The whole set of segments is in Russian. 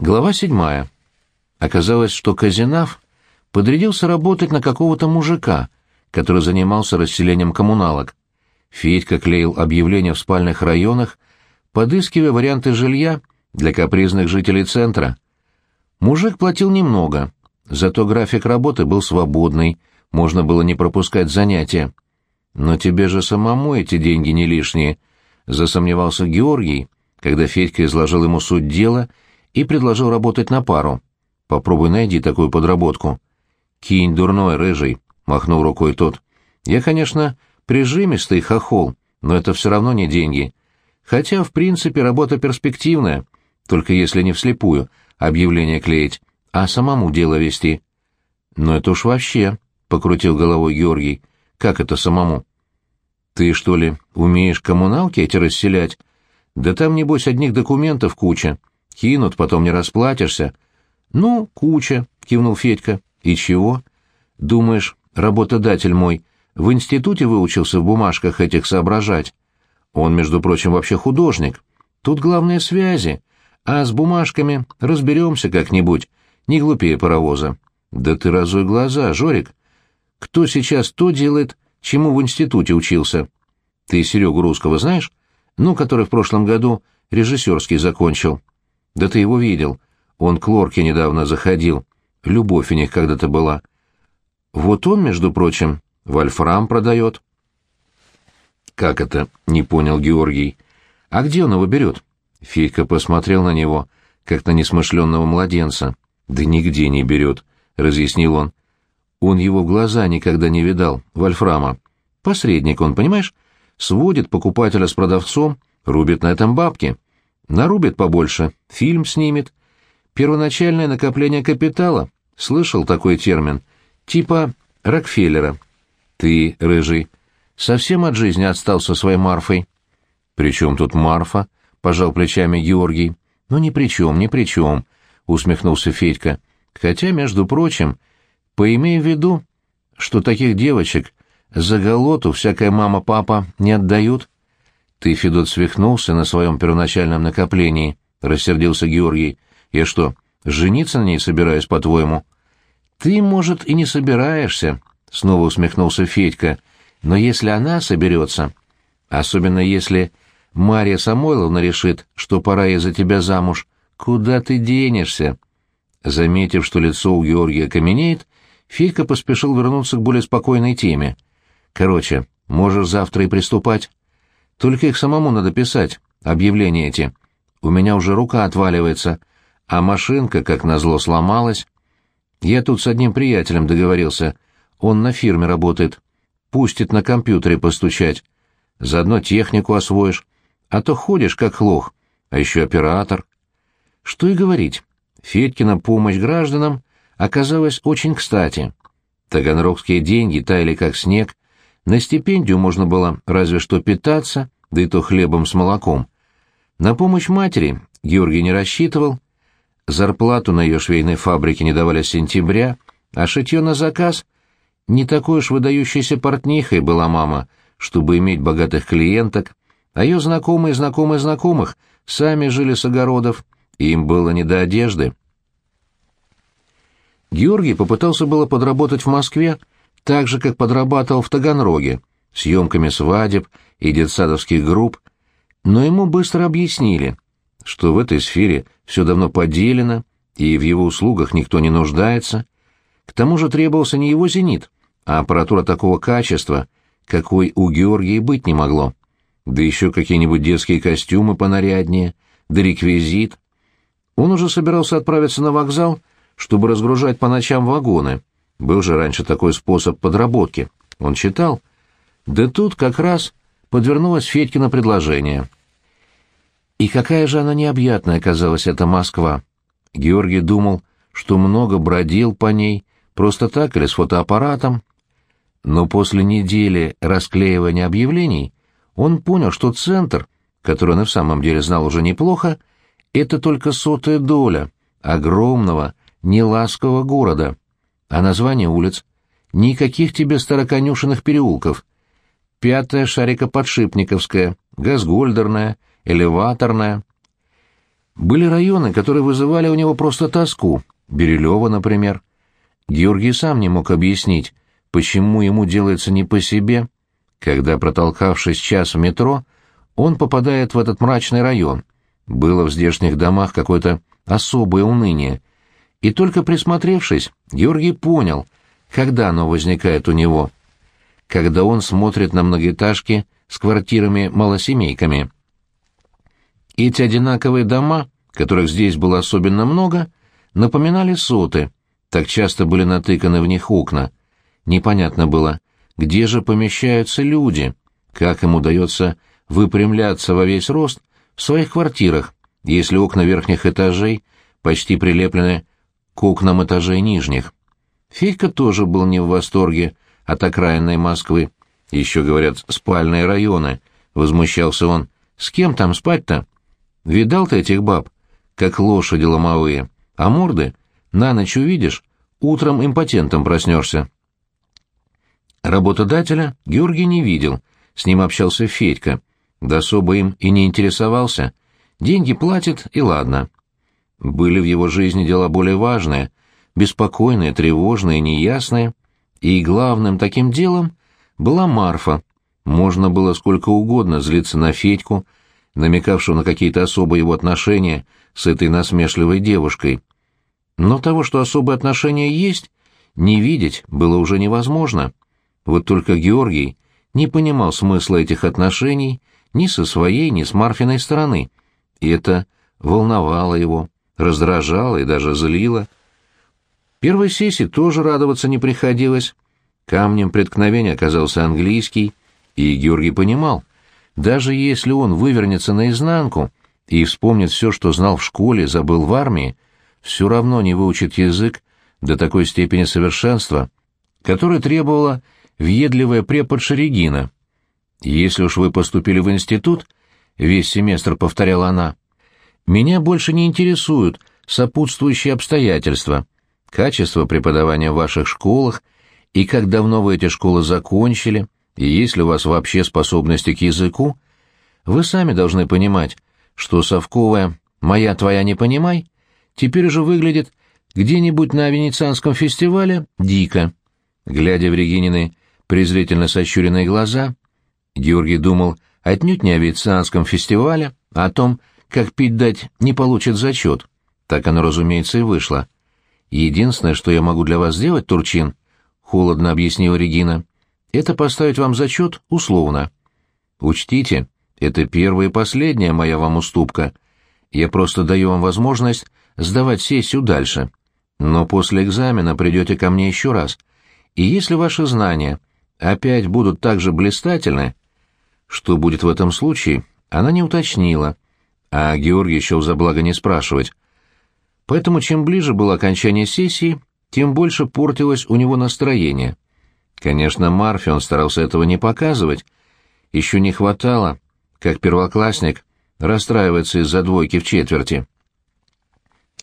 Глава седьмая. Оказалось, что Казинав подрядился работать на какого-то мужика, который занимался расселением коммуналок. Федька клеил объявления в спальных районах, подыскивая варианты жилья для капризных жителей центра. Мужик платил немного, зато график работы был свободный, можно было не пропускать занятия. «Но тебе же самому эти деньги не лишние», — засомневался Георгий, когда Федька изложил ему суть дела — и предложил работать на пару. Попробуй найди такую подработку. Кинь дурной, рыжий, махнул рукой тот. Я, конечно, прижимистый хохол, но это все равно не деньги. Хотя, в принципе, работа перспективная, только если не вслепую, объявление клеить, а самому дело вести. Но это уж вообще, — покрутил головой Георгий. Как это самому? Ты, что ли, умеешь коммуналки эти расселять? Да там, небось, одних документов куча. Кинут, потом не расплатишься. Ну, куча, кивнул Федька. И чего? Думаешь, работодатель мой в институте выучился в бумажках этих соображать? Он, между прочим, вообще художник. Тут главные связи. А с бумажками разберемся как-нибудь. Не глупее паровоза. Да ты разуй глаза, Жорик. Кто сейчас то делает, чему в институте учился? Ты Серегу Русского знаешь? Ну, который в прошлом году режиссерский закончил. Да ты его видел. Он к Лорке недавно заходил. Любовь у них когда-то была. Вот он, между прочим, вольфрам продает. Как это? Не понял Георгий. А где он его берет? Федька посмотрел на него, как на несмышленного младенца. Да нигде не берет, разъяснил он. Он его в глаза никогда не видал, вольфрама. Посредник он, понимаешь? Сводит покупателя с продавцом, рубит на этом бабки. Нарубит побольше, фильм снимет. Первоначальное накопление капитала, слышал такой термин, типа Рокфеллера. Ты, рыжий, совсем от жизни отстал со своей Марфой. «При чем тут Марфа?» — пожал плечами Георгий. «Ну, ни при чем, ни при чем», — усмехнулся Федька. «Хотя, между прочим, поимей в виду, что таких девочек за голоту всякая мама-папа не отдают». «Ты, Федот, свихнулся на своем первоначальном накоплении», — рассердился Георгий. «Я что, жениться на ней собираюсь, по-твоему?» «Ты, может, и не собираешься», — снова усмехнулся Федька. «Но если она соберется, особенно если Марья Самойловна решит, что пора ей за тебя замуж, куда ты денешься?» Заметив, что лицо у Георгия каменеет, Федька поспешил вернуться к более спокойной теме. «Короче, можешь завтра и приступать». Только их самому надо писать, объявления эти. У меня уже рука отваливается, а машинка, как назло, сломалась. Я тут с одним приятелем договорился. Он на фирме работает. Пустит на компьютере постучать. Заодно технику освоишь. А то ходишь, как лох. А еще оператор. Что и говорить. Федькина помощь гражданам оказалась очень кстати. Таганрогские деньги таяли как снег, на стипендию можно было разве что питаться, да и то хлебом с молоком. На помощь матери Георгий не рассчитывал. Зарплату на ее швейной фабрике не давали с сентября, а шитье на заказ. Не такой уж выдающейся портнихой была мама, чтобы иметь богатых клиенток, а ее знакомые знакомые знакомых сами жили с огородов, и им было не до одежды. Георгий попытался было подработать в Москве, так же, как подрабатывал в Таганроге, съемками свадеб и детсадовских групп, но ему быстро объяснили, что в этой сфере все давно поделено, и в его услугах никто не нуждается. К тому же требовался не его «Зенит», а аппаратура такого качества, какой у Георгия быть не могло. Да еще какие-нибудь детские костюмы понаряднее, да реквизит. Он уже собирался отправиться на вокзал, чтобы разгружать по ночам вагоны, был же раньше такой способ подработки. Он читал. Да тут как раз подвернулось Федькино предложение. И какая же она необъятная оказалась эта Москва. Георгий думал, что много бродил по ней, просто так или с фотоаппаратом. Но после недели расклеивания объявлений он понял, что центр, который он и в самом деле знал уже неплохо, это только сотая доля огромного, неласкового города — а название улиц? Никаких тебе староконюшенных переулков. Пятая шарика подшипниковская, газгольдерная, элеваторная. Были районы, которые вызывали у него просто тоску, Бирюлево, например. Георгий сам не мог объяснить, почему ему делается не по себе, когда, протолкавшись час в метро, он попадает в этот мрачный район. Было в здешних домах какое-то особое уныние. И только присмотревшись, Георгий понял, когда оно возникает у него. Когда он смотрит на многоэтажки с квартирами-малосемейками. Эти одинаковые дома, которых здесь было особенно много, напоминали соты, так часто были натыканы в них окна. Непонятно было, где же помещаются люди, как им удается выпрямляться во весь рост в своих квартирах, если окна верхних этажей почти прилеплены к окнам этажей нижних. Федька тоже был не в восторге от окраинной Москвы. Еще, говорят, спальные районы. Возмущался он. С кем там спать-то? Видал ты этих баб? Как лошади ломовые. А морды? На ночь увидишь, утром импотентом проснешься. Работодателя Георгий не видел, с ним общался Федька. Да особо им и не интересовался. Деньги платит, и ладно. Были в его жизни дела более важные, беспокойные, тревожные, неясные. И главным таким делом была Марфа. Можно было сколько угодно злиться на Федьку, намекавшего на какие-то особые его отношения с этой насмешливой девушкой. Но того, что особые отношения есть, не видеть было уже невозможно. Вот только Георгий не понимал смысла этих отношений ни со своей, ни с Марфиной стороны. И это волновало его, раздражало и даже злило. Первой сессии тоже радоваться не приходилось. Камнем преткновения оказался английский, и Георгий понимал, даже если он вывернется наизнанку и вспомнит все, что знал в школе, забыл в армии, все равно не выучит язык до такой степени совершенства, которой требовала въедливая преподша Регина. «Если уж вы поступили в институт», — весь семестр повторяла она, — «меня больше не интересуют сопутствующие обстоятельства, качество преподавания в ваших школах и как давно вы эти школы закончили, и есть ли у вас вообще способности к языку. Вы сами должны понимать, что совковая «моя твоя не понимай» теперь уже выглядит где-нибудь на Венецианском фестивале дико. Глядя в Регинины презрительно сощуренные глаза, Георгий думал отнюдь не о Венецианском фестивале, а о том, как пить дать не получит зачет. Так оно, разумеется, и вышло. «Единственное, что я могу для вас сделать, Турчин», — холодно объяснила Регина, — «это поставить вам зачет условно. Учтите, это первая и последняя моя вам уступка. Я просто даю вам возможность сдавать сессию дальше. Но после экзамена придете ко мне еще раз. И если ваши знания опять будут так же блистательны, что будет в этом случае, она не уточнила, а Георгий еще за благо не спрашивать. Поэтому чем ближе было окончание сессии, тем больше портилось у него настроение. Конечно, Марфе он старался этого не показывать. Еще не хватало, как первоклассник, расстраиваться из-за двойки в четверти.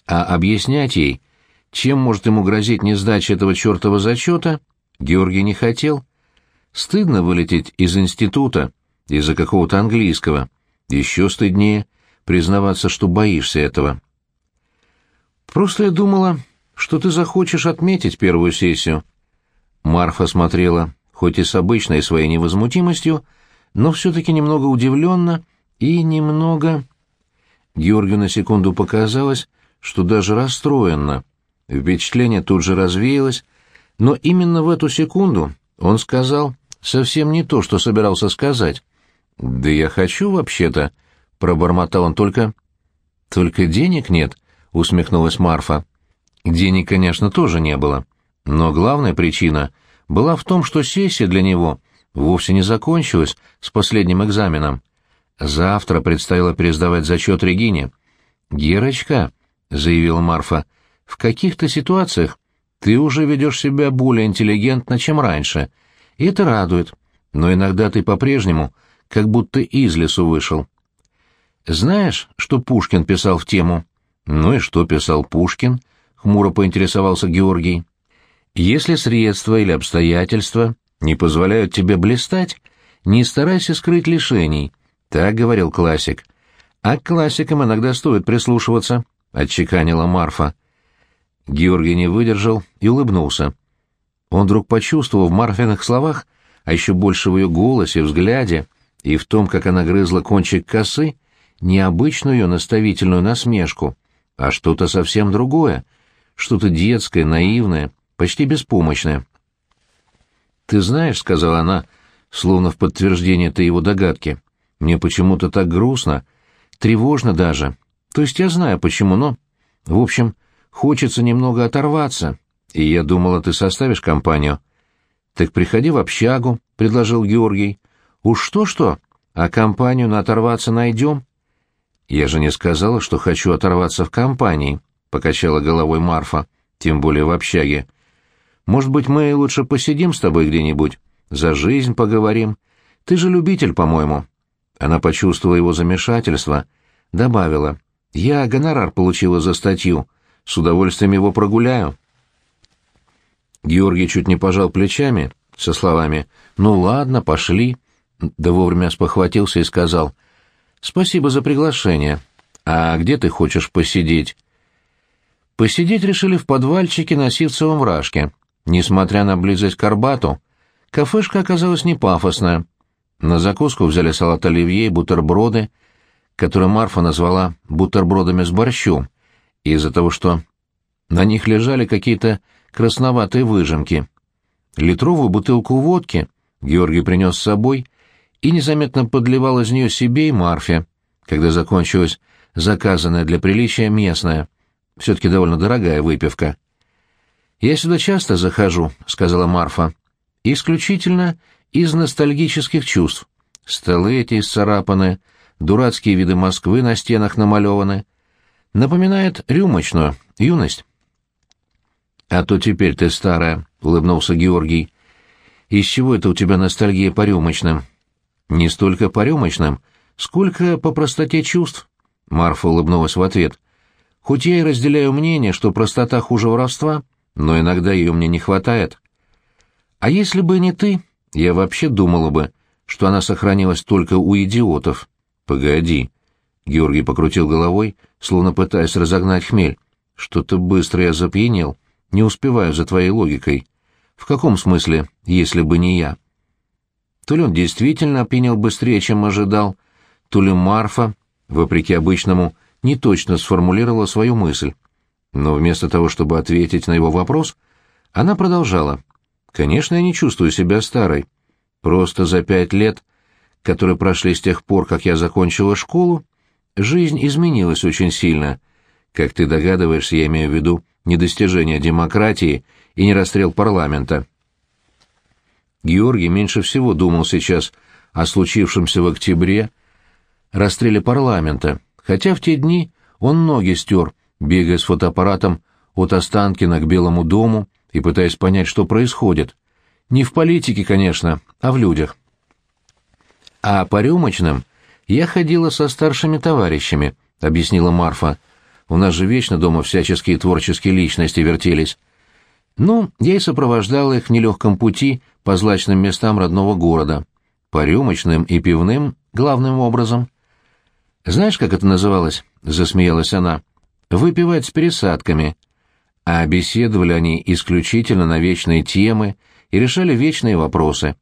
А объяснять ей, чем может ему грозить несдача этого чертова зачета, Георгий не хотел. Стыдно вылететь из института из-за какого-то английского. Еще стыднее признаваться, что боишься этого. Просто я думала, что ты захочешь отметить первую сессию. Марфа смотрела, хоть и с обычной своей невозмутимостью, но все-таки немного удивленно и немного... Георгию на секунду показалось, что даже расстроенно. Впечатление тут же развеялось, но именно в эту секунду он сказал совсем не то, что собирался сказать. «Да я хочу вообще-то», — пробормотал он только... «Только денег нет», — усмехнулась Марфа. Денег, конечно, тоже не было, но главная причина была в том, что сессия для него вовсе не закончилась с последним экзаменом. Завтра предстояло пересдавать зачет Регине. «Герочка», — заявила Марфа, — «в каких-то ситуациях ты уже ведешь себя более интеллигентно, чем раньше, и это радует, но иногда ты по-прежнему как будто из лесу вышел». «Знаешь, что Пушкин писал в тему?» «Ну и что писал Пушкин?» — хмуро поинтересовался Георгий. «Если средства или обстоятельства не позволяют тебе блистать, не старайся скрыть лишений», — так говорил классик. А к классикам иногда стоит прислушиваться, — отчеканила Марфа. Георгий не выдержал и улыбнулся. Он вдруг почувствовал в Марфиных словах, а еще больше в ее голосе, взгляде и в том, как она грызла кончик косы, необычную ее наставительную насмешку, а что-то совсем другое, что-то детское, наивное, почти беспомощное. «Ты знаешь», — сказала она, словно в подтверждение этой его догадки, — «мне почему-то так грустно, тревожно даже. То есть я знаю, почему, но... В общем, хочется немного оторваться, и я думала, ты составишь компанию». «Так приходи в общагу», — предложил Георгий. «Уж что-что, а компанию на оторваться найдем». «Я же не сказала, что хочу оторваться в компании», — покачала головой Марфа, тем более в общаге. «Может быть, мы лучше посидим с тобой где-нибудь, за жизнь поговорим. Ты же любитель, по-моему». Она почувствовала его замешательство, добавила. «Я гонорар получила за статью. С удовольствием его прогуляю». Георгий чуть не пожал плечами, со словами «Ну ладно, пошли». Да вовремя спохватился и сказал — «Спасибо за приглашение. А где ты хочешь посидеть?» Посидеть решили в подвальчике на Сивцевом вражке. Несмотря на близость к Арбату, кафешка оказалась не пафосная. На закуску взяли салат оливье и бутерброды, которые Марфа назвала бутербродами с борщом, из-за того, что на них лежали какие-то красноватые выжимки. Литровую бутылку водки Георгий принес с собой и незаметно подливал из нее себе и Марфе, когда закончилась заказанная для приличия местная, все-таки довольно дорогая выпивка. «Я сюда часто захожу», — сказала Марфа, — «исключительно из ностальгических чувств. Столы эти исцарапаны, дурацкие виды Москвы на стенах намалеваны. Напоминает рюмочную, юность». «А то теперь ты старая», — улыбнулся Георгий. «Из чего это у тебя ностальгия по рюмочным?» Не столько по рюмочным, сколько по простоте чувств. Марфа улыбнулась в ответ. Хоть я и разделяю мнение, что простота хуже воровства, но иногда ее мне не хватает. А если бы не ты, я вообще думала бы, что она сохранилась только у идиотов. Погоди. Георгий покрутил головой, словно пытаясь разогнать хмель. Что-то быстро я запьянел. Не успеваю за твоей логикой. В каком смысле, если бы не я? То ли он действительно опьянел быстрее, чем ожидал, то ли Марфа, вопреки обычному, не точно сформулировала свою мысль. Но вместо того, чтобы ответить на его вопрос, она продолжала. «Конечно, я не чувствую себя старой. Просто за пять лет, которые прошли с тех пор, как я закончила школу, жизнь изменилась очень сильно. Как ты догадываешься, я имею в виду не достижение демократии и не расстрел парламента. Георгий меньше всего думал сейчас о случившемся в октябре расстреле парламента, хотя в те дни он ноги стер, бегая с фотоаппаратом от Останкина к Белому дому и пытаясь понять, что происходит. Не в политике, конечно, а в людях. А по рюмочным я ходила со старшими товарищами, объяснила Марфа. У нас же вечно дома всяческие творческие личности вертелись. Ну, я и сопровождал их в нелегком пути по злачным местам родного города, по рюмочным и пивным главным образом. «Знаешь, как это называлось?» — засмеялась она. «Выпивать с пересадками». А беседовали они исключительно на вечные темы и решали вечные вопросы.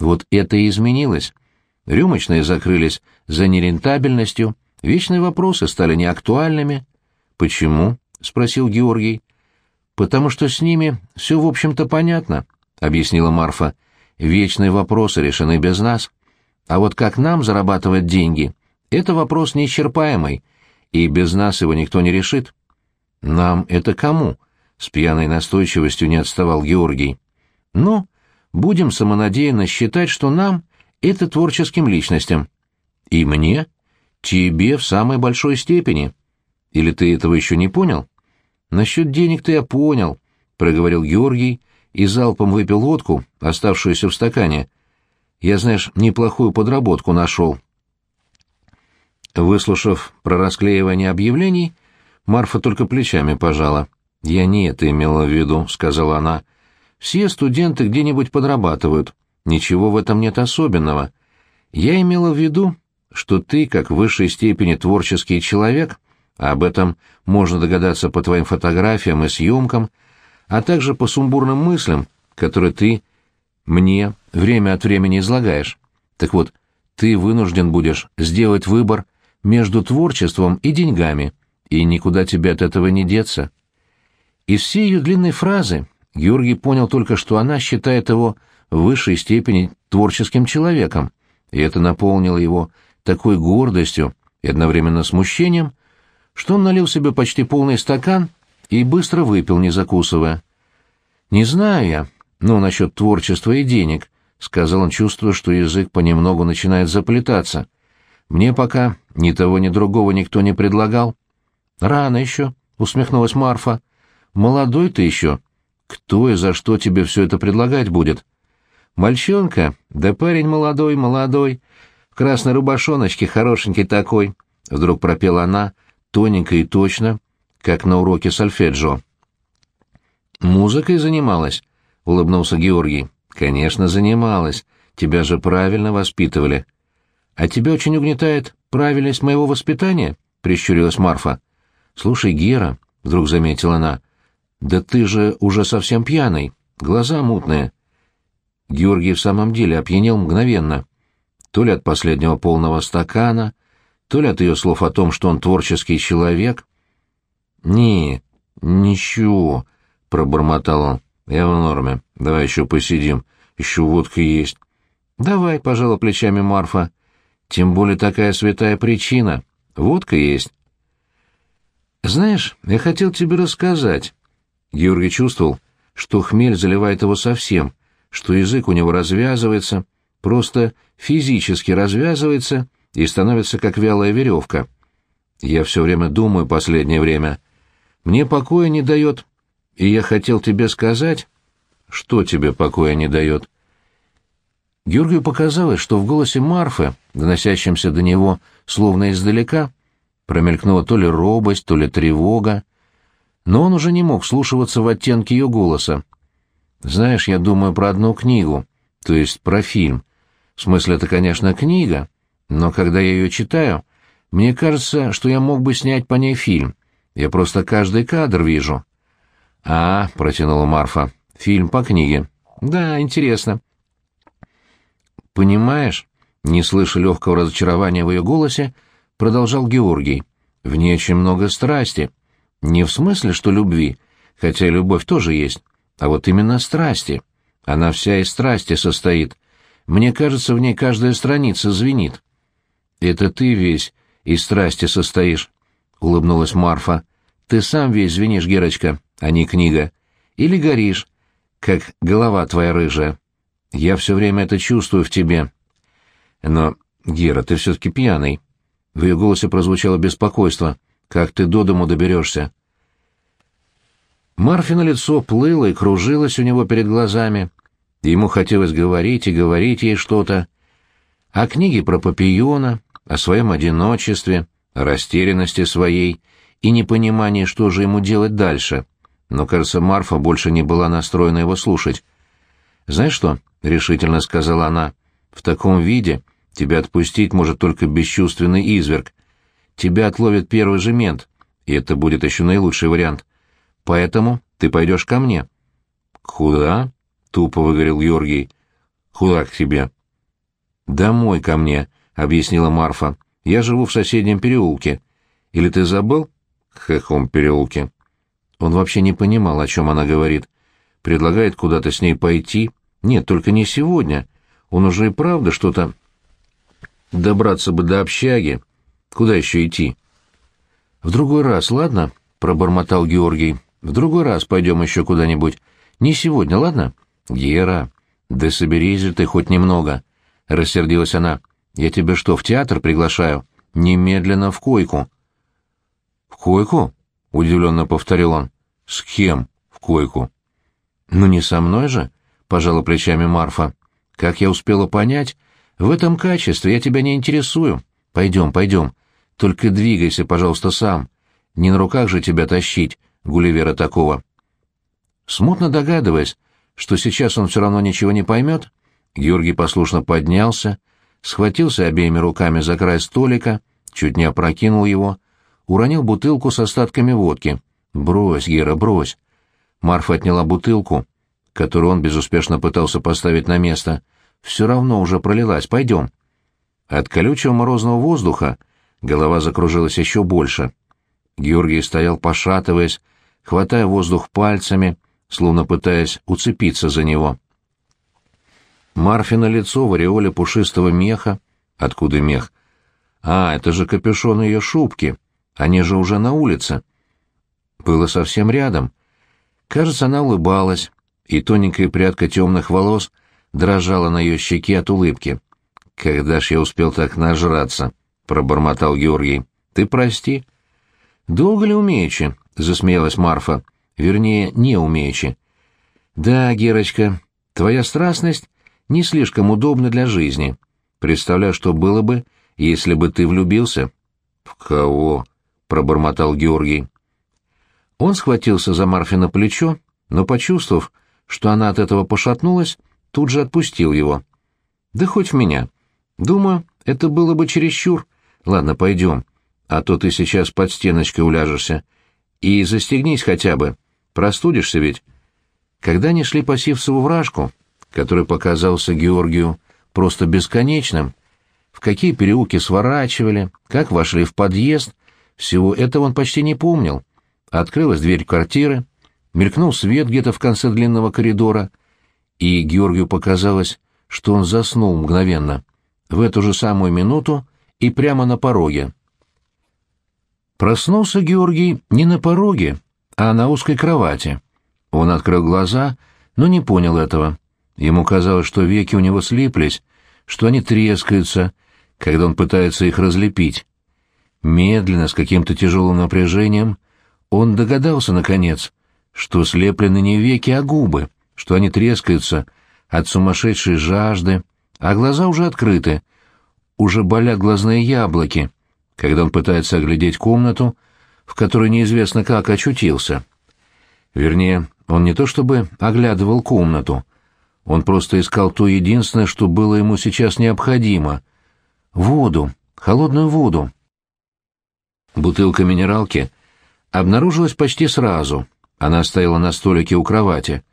Вот это и изменилось. Рюмочные закрылись за нерентабельностью, вечные вопросы стали неактуальными. «Почему?» — спросил Георгий. «Потому что с ними все, в общем-то, понятно», — объяснила Марфа. «Вечные вопросы решены без нас. А вот как нам зарабатывать деньги — это вопрос неисчерпаемый, и без нас его никто не решит». «Нам это кому?» — с пьяной настойчивостью не отставал Георгий. «Ну, будем самонадеянно считать, что нам — это творческим личностям». «И мне?» «Тебе в самой большой степени. Или ты этого еще не понял?» «Насчет денег-то я понял», — проговорил Георгий и залпом выпил водку, оставшуюся в стакане. «Я, знаешь, неплохую подработку нашел». Выслушав про расклеивание объявлений, Марфа только плечами пожала. «Я не это имела в виду», — сказала она. «Все студенты где-нибудь подрабатывают. Ничего в этом нет особенного. Я имела в виду, что ты, как в высшей степени творческий человек, а об этом можно догадаться по твоим фотографиям и съемкам, а также по сумбурным мыслям, которые ты мне время от времени излагаешь. Так вот, ты вынужден будешь сделать выбор между творчеством и деньгами, и никуда тебе от этого не деться. Из всей ее длинной фразы Георгий понял только, что она считает его в высшей степени творческим человеком, и это наполнило его такой гордостью и одновременно смущением, что он налил себе почти полный стакан и быстро выпил, не закусывая. «Не знаю я, ну, насчет творчества и денег», — сказал он, чувствуя, что язык понемногу начинает заплетаться. «Мне пока ни того, ни другого никто не предлагал». «Рано еще», — усмехнулась Марфа. «Молодой ты еще. Кто и за что тебе все это предлагать будет?» «Мальчонка, да парень молодой, молодой, в красной рубашоночке, хорошенький такой», — вдруг пропела она, тоненько и точно, как на уроке сольфеджио. «Музыкой занималась?» — улыбнулся Георгий. «Конечно, занималась. Тебя же правильно воспитывали». «А тебя очень угнетает правильность моего воспитания?» — прищурилась Марфа. «Слушай, Гера», — вдруг заметила она, — «да ты же уже совсем пьяный, глаза мутные». Георгий в самом деле опьянел мгновенно. То ли от последнего полного стакана, то ли от ее слов о том, что он творческий человек. «Не, ничего», — пробормотал он. «Я в норме. Давай еще посидим. Еще водка есть». «Давай», — пожала плечами Марфа. «Тем более такая святая причина. Водка есть». «Знаешь, я хотел тебе рассказать». Георгий чувствовал, что хмель заливает его совсем, что язык у него развязывается, просто физически развязывается и становится как вялая веревка. Я все время думаю последнее время. Мне покоя не дает, и я хотел тебе сказать... Что тебе покоя не дает? Георгию показалось, что в голосе Марфы, доносящемся до него словно издалека, промелькнула то ли робость, то ли тревога, но он уже не мог слушаться в оттенке ее голоса. «Знаешь, я думаю про одну книгу, то есть про фильм. В смысле, это, конечно, книга, но когда я ее читаю, мне кажется, что я мог бы снять по ней фильм. Я просто каждый кадр вижу». «А», — протянула Марфа, — «фильм по книге». «Да, интересно». «Понимаешь?» — не слыша легкого разочарования в ее голосе, — продолжал Георгий, — в ней очень много страсти. Не в смысле, что любви, хотя любовь тоже есть, а вот именно страсти. Она вся из страсти состоит. Мне кажется, в ней каждая страница звенит. Это ты весь из страсти состоишь, — улыбнулась Марфа. Ты сам весь звенишь, Герочка, а не книга. Или горишь, как голова твоя рыжая. Я все время это чувствую в тебе. Но, Гера, ты все-таки пьяный. В ее голосе прозвучало беспокойство. «Как ты до дому доберешься?» Марфино лицо плыло и кружилось у него перед глазами. Ему хотелось говорить и говорить ей что-то. О книге про Папиона, о своем одиночестве, растерянности своей и непонимании, что же ему делать дальше. Но, кажется, Марфа больше не была настроена его слушать. «Знаешь что?» — решительно сказала она. «В таком виде Тебя отпустить может только бесчувственный изверг. Тебя отловит первый же мент, и это будет еще наилучший вариант. Поэтому ты пойдешь ко мне». «Куда?» — тупо выговорил Георгий. «Куда к тебе?» «Домой ко мне», — объяснила Марфа. «Я живу в соседнем переулке. Или ты забыл?» «В каком переулке?» Он вообще не понимал, о чем она говорит. Предлагает куда-то с ней пойти. Нет, только не сегодня. Он уже и правда что-то Добраться бы до общаги. Куда еще идти? В другой раз, ладно? Пробормотал Георгий. В другой раз пойдем еще куда-нибудь. Не сегодня, ладно? Гера, да соберись же ты хоть немного. Рассердилась она. Я тебя что, в театр приглашаю? Немедленно в койку. В койку? Удивленно повторил он. С кем в койку? Ну не со мной же, пожала плечами Марфа. Как я успела понять, в этом качестве я тебя не интересую. Пойдем, пойдем. Только двигайся, пожалуйста, сам. Не на руках же тебя тащить, Гулливера такого. Смутно догадываясь, что сейчас он все равно ничего не поймет, Георгий послушно поднялся, схватился обеими руками за край столика, чуть не опрокинул его, уронил бутылку с остатками водки. «Брось, Гера, брось!» Марфа отняла бутылку, которую он безуспешно пытался поставить на место. «Все равно уже пролилась, пойдем». От колючего морозного воздуха голова закружилась еще больше. Георгий стоял, пошатываясь, хватая воздух пальцами, словно пытаясь уцепиться за него. Марфина лицо в ореоле пушистого меха. Откуда мех? А, это же капюшон ее шубки. Они же уже на улице. Было совсем рядом. Кажется, она улыбалась, и тоненькая прядка темных волос дрожала на ее щеке от улыбки. «Когда ж я успел так нажраться?» — пробормотал Георгий. «Ты прости». «Долго ли умеючи?» — засмеялась Марфа. «Вернее, не умеючи». «Да, Герочка, твоя страстность не слишком удобна для жизни. Представляю, что было бы, если бы ты влюбился». «В кого?» — пробормотал Георгий. Он схватился за Марфина плечо, но, почувствовав, что она от этого пошатнулась, тут же отпустил его. «Да хоть в меня. Думаю, это было бы чересчур. Ладно, пойдем, а то ты сейчас под стеночкой уляжешься. И застегнись хотя бы. Простудишься ведь». Когда они шли по Сивцеву вражку, который показался Георгию просто бесконечным, в какие переулки сворачивали, как вошли в подъезд, всего этого он почти не помнил. Открылась дверь квартиры, мелькнул свет где-то в конце длинного коридора, и Георгию показалось, что он заснул мгновенно, в эту же самую минуту и прямо на пороге. Проснулся Георгий не на пороге, а на узкой кровати. Он открыл глаза, но не понял этого. Ему казалось, что веки у него слиплись, что они трескаются, когда он пытается их разлепить. Медленно, с каким-то тяжелым напряжением, он догадался, наконец, что слеплены не веки, а губы, что они трескаются от сумасшедшей жажды, а глаза уже открыты, уже болят глазные яблоки, когда он пытается оглядеть комнату, в которой неизвестно как очутился. Вернее, он не то чтобы оглядывал комнату, он просто искал то единственное, что было ему сейчас необходимо — воду, холодную воду. Бутылка минералки обнаружилась почти сразу. Она стояла на столике у кровати.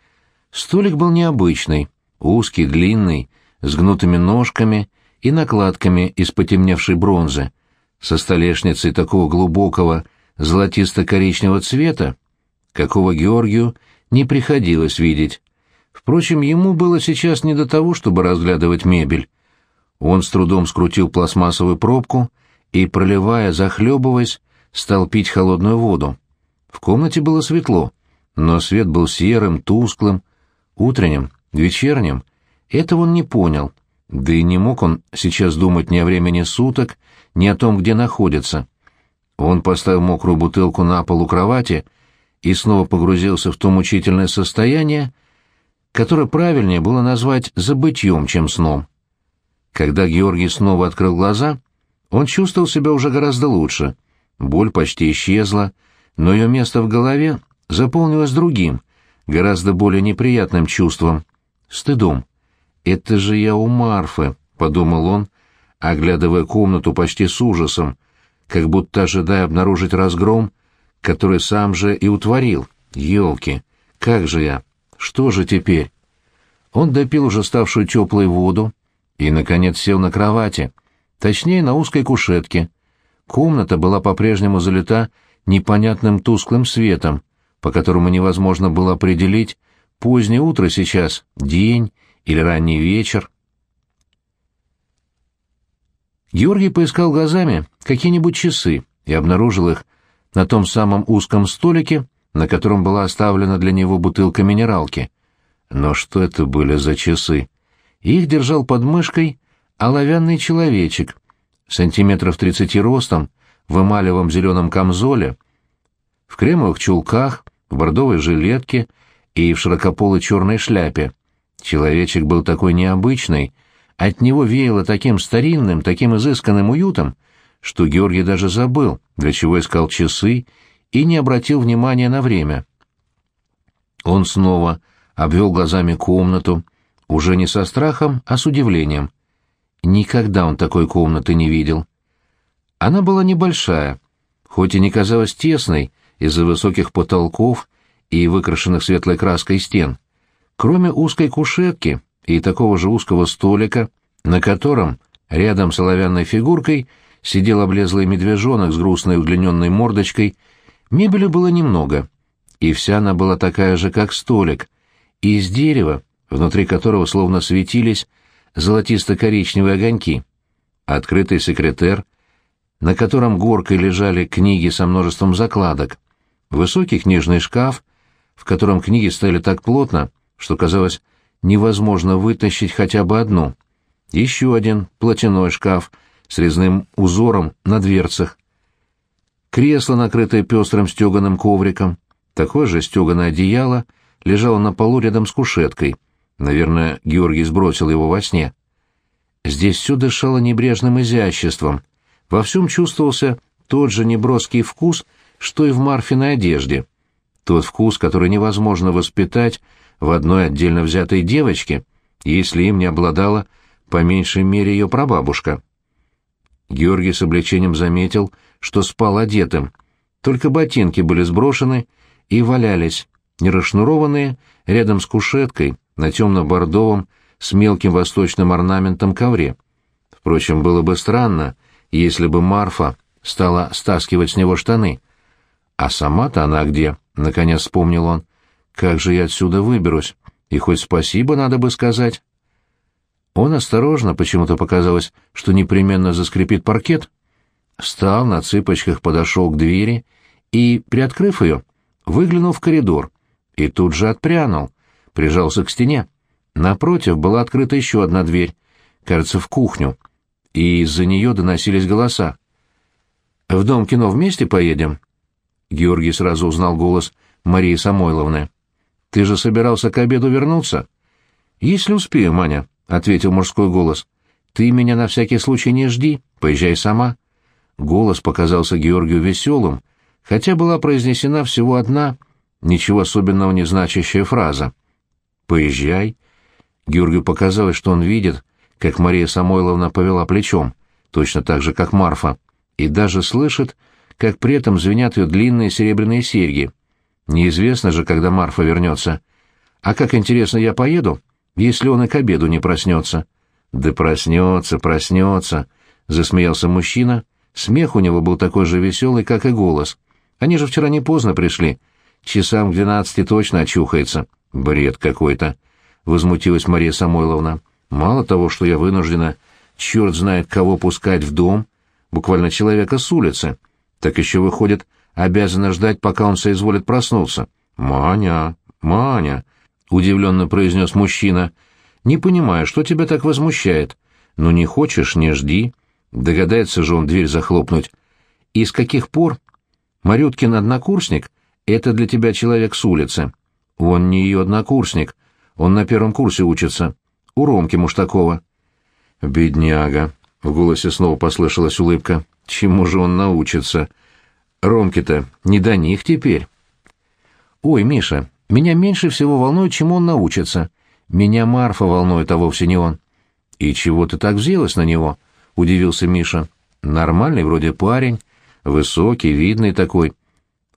Столик был необычный, узкий, длинный, с гнутыми ножками и накладками из потемневшей бронзы, со столешницей такого глубокого золотисто-коричневого цвета, какого Георгию не приходилось видеть. Впрочем, ему было сейчас не до того, чтобы разглядывать мебель. Он с трудом скрутил пластмассовую пробку и, проливая, захлебываясь, стал пить холодную воду. В комнате было светло, но свет был серым, тусклым, утренним, вечерним. Этого он не понял, да и не мог он сейчас думать ни о времени суток, ни о том, где находится. Он поставил мокрую бутылку на пол у кровати и снова погрузился в то мучительное состояние, которое правильнее было назвать забытьем, чем сном. Когда Георгий снова открыл глаза, он чувствовал себя уже гораздо лучше — Боль почти исчезла, но ее место в голове заполнилось другим, гораздо более неприятным чувством — стыдом. «Это же я у Марфы», — подумал он, оглядывая комнату почти с ужасом, как будто ожидая обнаружить разгром, который сам же и утворил. «Елки! Как же я? Что же теперь?» Он допил уже ставшую теплой воду и, наконец, сел на кровати, точнее, на узкой кушетке, Комната была по-прежнему залита непонятным тусклым светом, по которому невозможно было определить, позднее утро сейчас, день или ранний вечер. Георгий поискал глазами какие-нибудь часы и обнаружил их на том самом узком столике, на котором была оставлена для него бутылка минералки. Но что это были за часы? Их держал под мышкой оловянный человечек, сантиметров тридцати ростом, в эмалевом зеленом камзоле, в кремовых чулках, в бордовой жилетке и в широкополой черной шляпе. Человечек был такой необычный, от него веяло таким старинным, таким изысканным уютом, что Георгий даже забыл, для чего искал часы, и не обратил внимания на время. Он снова обвел глазами комнату, уже не со страхом, а с удивлением. Никогда он такой комнаты не видел. Она была небольшая, хоть и не казалась тесной из-за высоких потолков и выкрашенных светлой краской стен. Кроме узкой кушетки и такого же узкого столика, на котором, рядом с оловянной фигуркой, сидел облезлый медвежонок с грустной удлиненной мордочкой, мебели было немного, и вся она была такая же, как столик, из дерева, внутри которого словно светились золотисто-коричневые огоньки. Открытый секретер, на котором горкой лежали книги со множеством закладок, высокий книжный шкаф, в котором книги стояли так плотно, что казалось невозможно вытащить хотя бы одну. Еще один платяной шкаф с резным узором на дверцах. Кресло, накрытое пестрым стеганым ковриком, такое же стеганое одеяло, лежало на полу рядом с кушеткой. Наверное, Георгий сбросил его во сне. Здесь все дышало небрежным изяществом. Во всем чувствовался тот же неброский вкус, что и в Марфиной одежде. Тот вкус, который невозможно воспитать в одной отдельно взятой девочке, если им не обладала по меньшей мере ее прабабушка. Георгий с облегчением заметил, что спал одетым, только ботинки были сброшены и валялись, нерасшнурованные, рядом с кушеткой, на темно-бордовом, с мелким восточным орнаментом ковре. Впрочем, было бы странно, если бы Марфа стала стаскивать с него штаны. А сама-то она где? — наконец вспомнил он. Как же я отсюда выберусь? И хоть спасибо надо бы сказать. Он осторожно, почему-то показалось, что непременно заскрипит паркет, встал на цыпочках, подошел к двери и, приоткрыв ее, выглянул в коридор и тут же отпрянул, прижался к стене. Напротив была открыта еще одна дверь, кажется, в кухню, и из-за нее доносились голоса. «В дом кино вместе поедем?» Георгий сразу узнал голос Марии Самойловны. Ты же собирался к обеду вернуться? Если успею, Маня, ответил мужской голос. Ты меня на всякий случай не жди, поезжай сама. Голос показался Георгию веселым, хотя была произнесена всего одна, ничего особенного не значащая фраза. «Поезжай». Георгию показалось, что он видит, как Мария Самойловна повела плечом, точно так же, как Марфа, и даже слышит, как при этом звенят ее длинные серебряные серьги — Неизвестно же, когда Марфа вернется. А как интересно я поеду, если он и к обеду не проснется? Да проснется, проснется, — засмеялся мужчина. Смех у него был такой же веселый, как и голос. Они же вчера не поздно пришли. Часам к двенадцати точно очухается. Бред какой-то, — возмутилась Мария Самойловна. Мало того, что я вынуждена, черт знает кого пускать в дом, буквально человека с улицы, так еще выходит, обязана ждать, пока он соизволит проснуться. «Маня, Маня», — удивленно произнес мужчина, — «не понимаю, что тебя так возмущает? Ну, не хочешь, не жди». Догадается же он дверь захлопнуть. «И с каких пор?» «Марюткин однокурсник — это для тебя человек с улицы». «Он не ее однокурсник. Он на первом курсе учится. У Ромки Муштакова». «Бедняга», — в голосе снова послышалась улыбка. «Чему же он научится?» Ромке-то не до них теперь. Ой, Миша, меня меньше всего волнует, чему он научится. Меня Марфа волнует, а вовсе не он. И чего ты так взялась на него? Удивился Миша. Нормальный вроде парень, высокий, видный такой.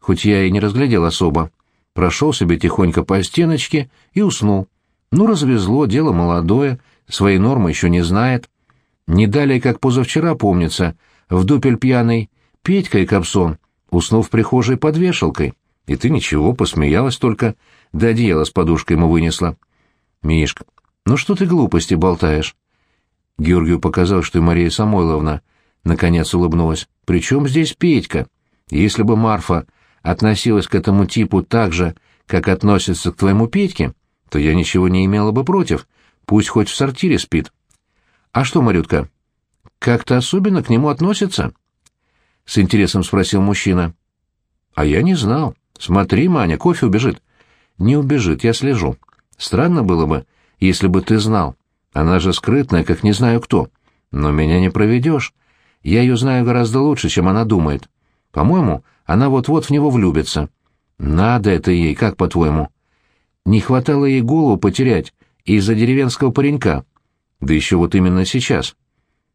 Хоть я и не разглядел особо. Прошел себе тихонько по стеночке и уснул. Ну, развезло, дело молодое, свои нормы еще не знает. Не далее, как позавчера помнится, в дупель пьяный Петька и Кобсон уснув в прихожей под вешалкой. И ты ничего, посмеялась только, да одеяло с подушкой ему вынесла. Мишка, ну что ты глупости болтаешь? Георгию показал, что и Мария Самойловна наконец улыбнулась. Причем здесь Петька? Если бы Марфа относилась к этому типу так же, как относится к твоему Петьке, то я ничего не имела бы против. Пусть хоть в сортире спит. А что, Марютка, как-то особенно к нему относится? — с интересом спросил мужчина. «А я не знал. Смотри, Маня, кофе убежит». «Не убежит, я слежу. Странно было бы, если бы ты знал. Она же скрытная, как не знаю кто. Но меня не проведешь. Я ее знаю гораздо лучше, чем она думает. По-моему, она вот-вот в него влюбится. Надо это ей, как по-твоему? Не хватало ей голову потерять из-за деревенского паренька. Да еще вот именно сейчас.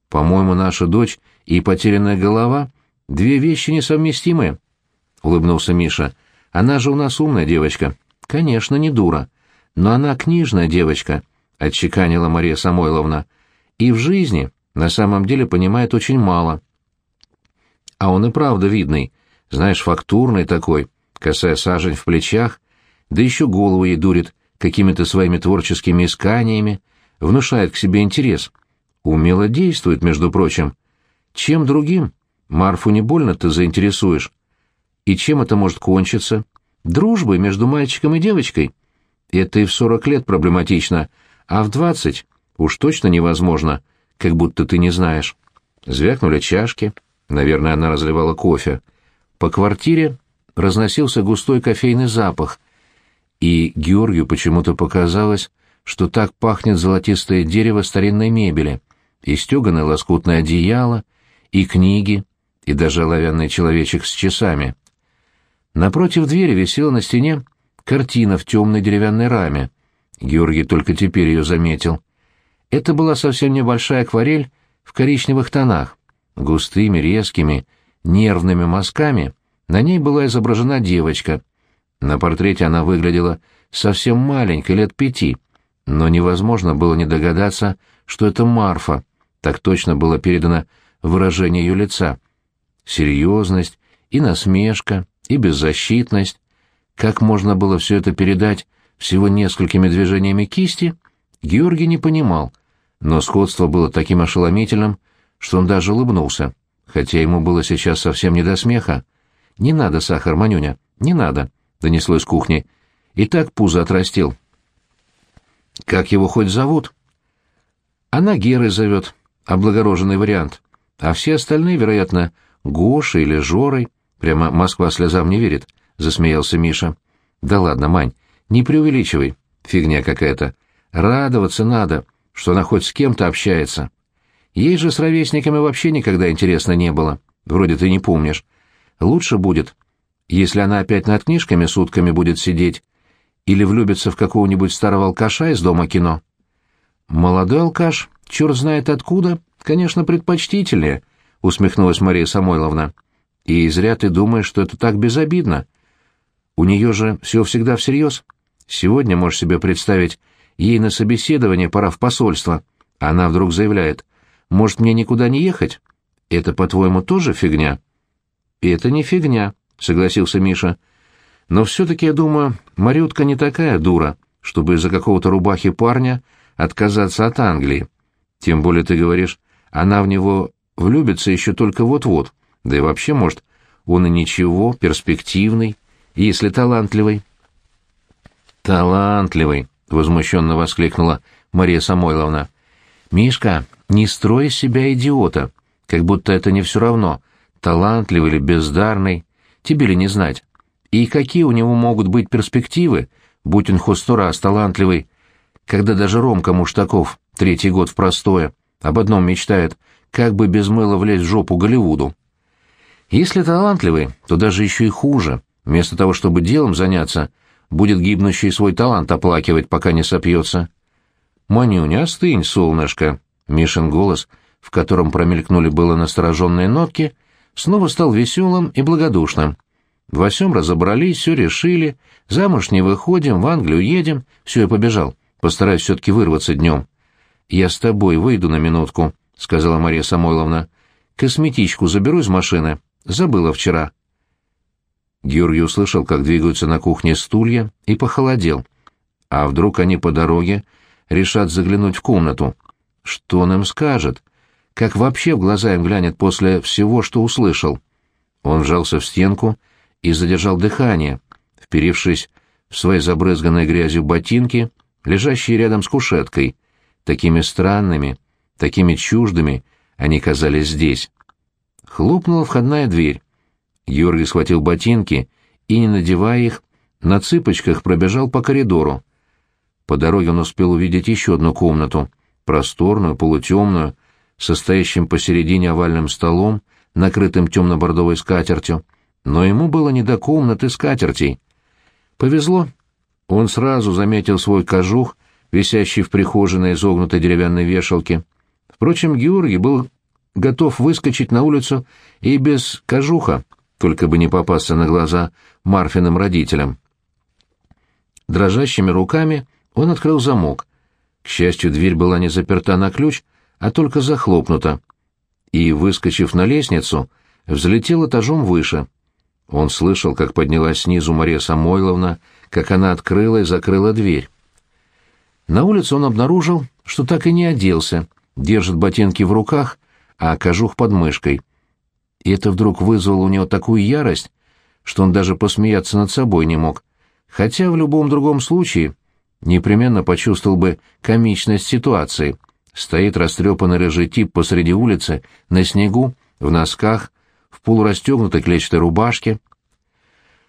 По-моему, наша дочь и потерянная голова — две вещи несовместимые», — улыбнулся Миша. «Она же у нас умная девочка». «Конечно, не дура. Но она книжная девочка», — отчеканила Мария Самойловна. «И в жизни на самом деле понимает очень мало». А он и правда видный, знаешь, фактурный такой, косая сажень в плечах, да еще голову ей дурит какими-то своими творческими исканиями, внушает к себе интерес. Умело действует, между прочим. Чем другим? Марфу не больно ты заинтересуешь. И чем это может кончиться? Дружбой между мальчиком и девочкой? Это и в сорок лет проблематично, а в двадцать уж точно невозможно, как будто ты не знаешь. Звякнули чашки. Наверное, она разливала кофе. По квартире разносился густой кофейный запах, и Георгию почему-то показалось, что так пахнет золотистое дерево старинной мебели, и стеганое лоскутное одеяло, и книги, и даже оловянный человечек с часами. Напротив двери висела на стене картина в темной деревянной раме. Георгий только теперь ее заметил. Это была совсем небольшая акварель в коричневых тонах. Густыми, резкими, нервными мазками на ней была изображена девочка — на портрете она выглядела совсем маленькой, лет пяти, но невозможно было не догадаться, что это Марфа, так точно было передано выражение ее лица. Серьезность и насмешка, и беззащитность. Как можно было все это передать всего несколькими движениями кисти, Георгий не понимал, но сходство было таким ошеломительным, что он даже улыбнулся, хотя ему было сейчас совсем не до смеха. «Не надо сахар, Манюня, не надо», донеслось с кухни. «И так пузо отрастил». «Как его хоть зовут?» «Она Герой зовет, облагороженный вариант. А все остальные, вероятно, Гошей или Жорой. Прямо Москва слезам не верит», — засмеялся Миша. «Да ладно, Мань, не преувеличивай. Фигня какая-то. Радоваться надо, что она хоть с кем-то общается. Ей же с ровесниками вообще никогда интересно не было. Вроде ты не помнишь. Лучше будет, если она опять над книжками сутками будет сидеть или влюбится в какого-нибудь старого алкаша из дома кино. Молодой алкаш, черт знает откуда, конечно, предпочтительнее, усмехнулась Мария Самойловна. И зря ты думаешь, что это так безобидно. У нее же все всегда всерьез. Сегодня можешь себе представить, ей на собеседование пора в посольство. Она вдруг заявляет, может, мне никуда не ехать? Это, по-твоему, тоже фигня? Это не фигня, согласился Миша. Но все-таки, я думаю, Марютка не такая дура, чтобы из-за какого-то рубахи парня отказаться от Англии. Тем более, ты говоришь, она в него влюбится еще только вот-вот. Да и вообще, может, он и ничего, перспективный, если талантливый. «Талантливый!» — возмущенно воскликнула Мария Самойловна. «Мишка, не строй из себя идиота, как будто это не все равно, талантливый или бездарный. Тебе ли не знать? И какие у него могут быть перспективы, будь он хоть сто раз талантливый, когда даже Ромка Муштаков, третий год в простое, об одном мечтает, как бы без мыла влезть в жопу Голливуду. Если талантливый, то даже еще и хуже. Вместо того, чтобы делом заняться, будет гибнущий свой талант оплакивать, пока не сопьется. «Манюня, остынь, солнышко!» Мишин голос, в котором промелькнули было настороженные нотки, снова стал веселым и благодушным. Во всем разобрались, все решили, замуж не выходим, в Англию едем, все, я побежал, постараюсь все-таки вырваться днем. «Я с тобой выйду на минутку», — сказала Мария Самойловна. «Косметичку заберу из машины. Забыла вчера». Георгий услышал, как двигаются на кухне стулья, и похолодел. А вдруг они по дороге решат заглянуть в комнату? Что он им скажет? как вообще в глаза им глянет после всего, что услышал. Он вжался в стенку и задержал дыхание, вперившись в свои забрызганные грязью ботинки, лежащие рядом с кушеткой. Такими странными, такими чуждыми они казались здесь. Хлопнула входная дверь. Георгий схватил ботинки и, не надевая их, на цыпочках пробежал по коридору. По дороге он успел увидеть еще одну комнату, просторную, полутемную, состоящим посередине овальным столом, накрытым темно-бордовой скатертью, но ему было не до комнаты скатертей. Повезло. Он сразу заметил свой кожух, висящий в прихожей на изогнутой деревянной вешалке. Впрочем, Георгий был готов выскочить на улицу и без кожуха, только бы не попасться на глаза Марфиным родителям. Дрожащими руками он открыл замок. К счастью, дверь была не заперта на ключ, а только захлопнута. И, выскочив на лестницу, взлетел этажом выше. Он слышал, как поднялась снизу Мария Самойловна, как она открыла и закрыла дверь. На улице он обнаружил, что так и не оделся, держит ботинки в руках, а кожух под мышкой. И это вдруг вызвало у него такую ярость, что он даже посмеяться над собой не мог, хотя в любом другом случае непременно почувствовал бы комичность ситуации. Стоит растрепанный рыжий тип посреди улицы, на снегу, в носках, в полурастегнутой клетчатой рубашке.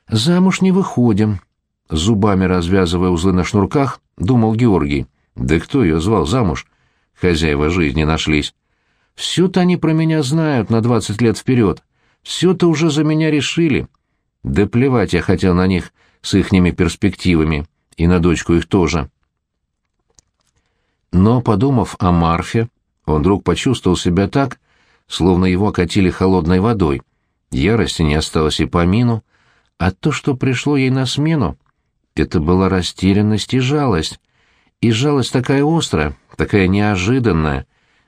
«Замуж не выходим», — зубами развязывая узлы на шнурках, думал Георгий. «Да кто ее звал замуж? Хозяева жизни нашлись. Все-то они про меня знают на двадцать лет вперед. Все-то уже за меня решили. Да плевать я хотел на них с ихними перспективами, и на дочку их тоже». Но, подумав о Марфе, он вдруг почувствовал себя так, словно его окатили холодной водой. Ярости не осталось и помину, а то, что пришло ей на смену, это была растерянность и жалость. И жалость такая острая, такая неожиданная.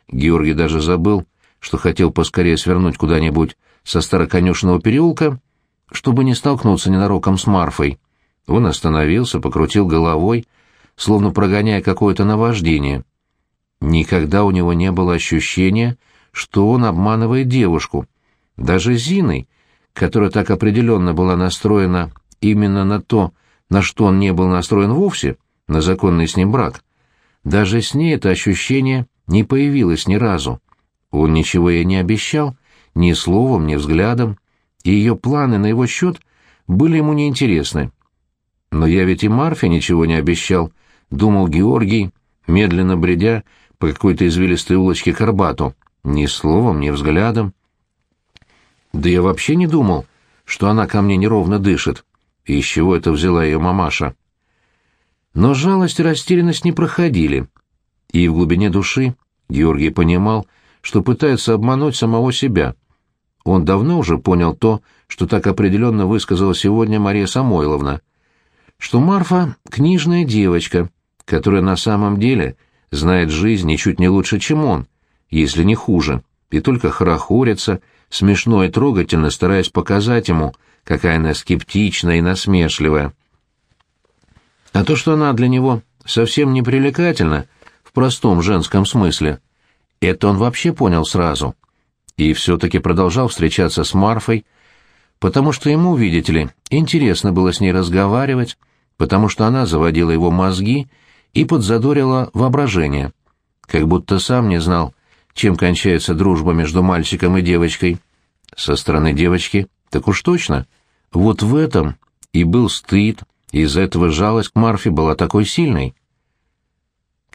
Георгий даже забыл, что хотел поскорее свернуть куда-нибудь со староконюшного переулка, чтобы не столкнуться ненароком с Марфой. Он остановился, покрутил головой, словно прогоняя какое-то наваждение. Никогда у него не было ощущения, что он обманывает девушку. Даже Зиной, которая так определенно была настроена именно на то, на что он не был настроен вовсе, на законный с ним брак. Даже с ней это ощущение не появилось ни разу. Он ничего ей не обещал, ни словом, ни взглядом, и ее планы на его счет были ему неинтересны. Но я ведь и Марфе ничего не обещал, — думал Георгий, медленно бредя по какой-то извилистой улочке к Арбату. Ни словом, ни взглядом. Да я вообще не думал, что она ко мне неровно дышит. И из чего это взяла ее мамаша? Но жалость и растерянность не проходили. И в глубине души Георгий понимал, что пытается обмануть самого себя. Он давно уже понял то, что так определенно высказала сегодня Мария Самойловна, что Марфа — книжная девочка, которая на самом деле знает жизнь ничуть не лучше, чем он, если не хуже, и только хорохорится, смешно и трогательно стараясь показать ему, какая она скептичная и насмешливая. А то, что она для него совсем не привлекательна, простом женском смысле, это он вообще понял сразу. И все-таки продолжал встречаться с Марфой, потому что ему, видите ли, интересно было с ней разговаривать, потому что она заводила его мозги и подзадорила воображение, как будто сам не знал, чем кончается дружба между мальчиком и девочкой. Со стороны девочки так уж точно. Вот в этом и был стыд, из-за этого жалость к Марфе была такой сильной.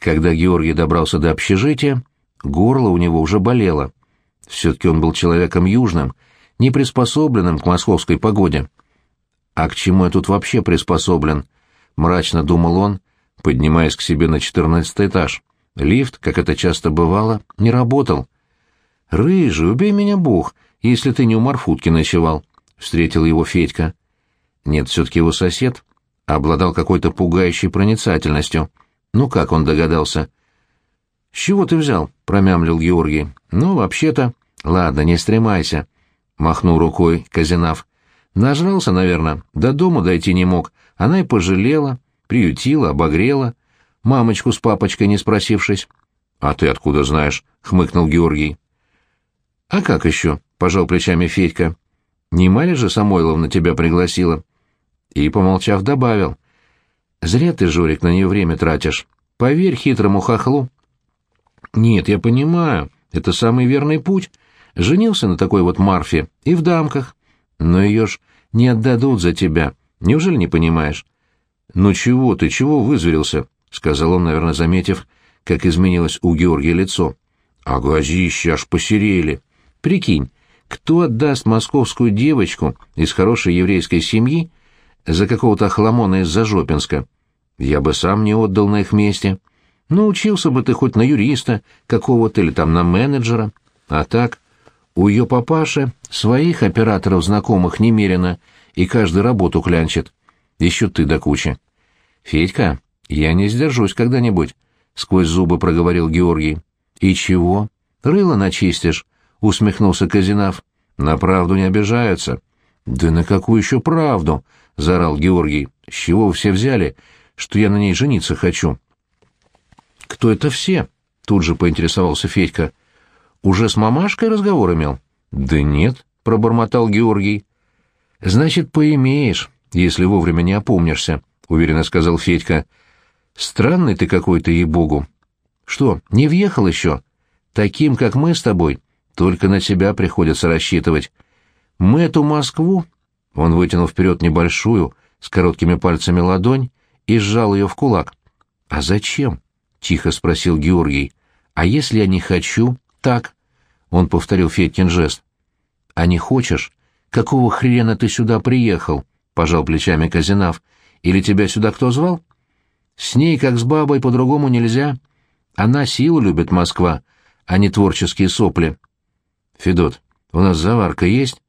Когда Георгий добрался до общежития, горло у него уже болело. Все-таки он был человеком южным, не приспособленным к московской погоде. А к чему я тут вообще приспособлен? Мрачно думал он, поднимаясь к себе на четырнадцатый этаж. Лифт, как это часто бывало, не работал. «Рыжий, убей меня Бог, если ты не у Марфутки ночевал», — встретил его Федька. Нет, все-таки его сосед обладал какой-то пугающей проницательностью. Ну как он догадался? «С чего ты взял?» — промямлил Георгий. «Ну, вообще-то...» «Ладно, не стремайся», — махнул рукой Казинав. «Нажрался, наверное, до дома дойти не мог. Она и пожалела, приютила, обогрела, мамочку с папочкой не спросившись. — А ты откуда знаешь? — хмыкнул Георгий. — А как еще? — пожал плечами Федька. — Не Марья же Самойловна тебя пригласила? И, помолчав, добавил. — Зря ты, Жорик, на нее время тратишь. Поверь хитрому хохлу. — Нет, я понимаю, это самый верный путь. Женился на такой вот Марфе и в дамках. Но ее ж не отдадут за тебя. Неужели не понимаешь? «Ну чего ты, чего вызверился?» — сказал он, наверное, заметив, как изменилось у Георгия лицо. «А глазища аж посерели. Прикинь, кто отдаст московскую девочку из хорошей еврейской семьи за какого-то охламона из Зажопинска? Я бы сам не отдал на их месте. Ну, учился бы ты хоть на юриста какого-то или там на менеджера. А так, у ее папаши своих операторов знакомых немерено, и каждый работу клянчит. Еще ты до кучи. Федька, я не сдержусь когда-нибудь, — сквозь зубы проговорил Георгий. И чего? Рыло начистишь, — усмехнулся Казинав. На правду не обижаются. Да на какую еще правду? — заорал Георгий. С чего все взяли, что я на ней жениться хочу? Кто это все? — тут же поинтересовался Федька. Уже с мамашкой разговор имел? Да нет, — пробормотал Георгий. Значит, поимеешь, если вовремя не опомнишься, — уверенно сказал Федька. Странный ты какой-то, ей-богу. Что, не въехал еще? Таким, как мы с тобой, только на себя приходится рассчитывать. Мы эту Москву... Он вытянул вперед небольшую, с короткими пальцами ладонь, и сжал ее в кулак. «А зачем?» — тихо спросил Георгий. «А если я не хочу?» «Так», — он повторил Федькин жест. «А не хочешь? Какого хрена ты сюда приехал?» — пожал плечами Казинав. «Или тебя сюда кто звал?» «С ней, как с бабой, по-другому нельзя. Она силу любит, Москва, а не творческие сопли». «Федот, у нас заварка есть?»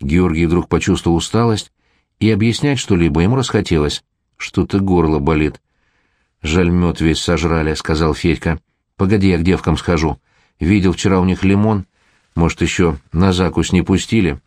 Георгий вдруг почувствовал усталость, и объяснять что-либо ему расхотелось. Что-то горло болит. «Жаль, мед весь сожрали», — сказал Федька. «Погоди, я к девкам схожу. Видел вчера у них лимон. Может, еще на закусь не пустили?»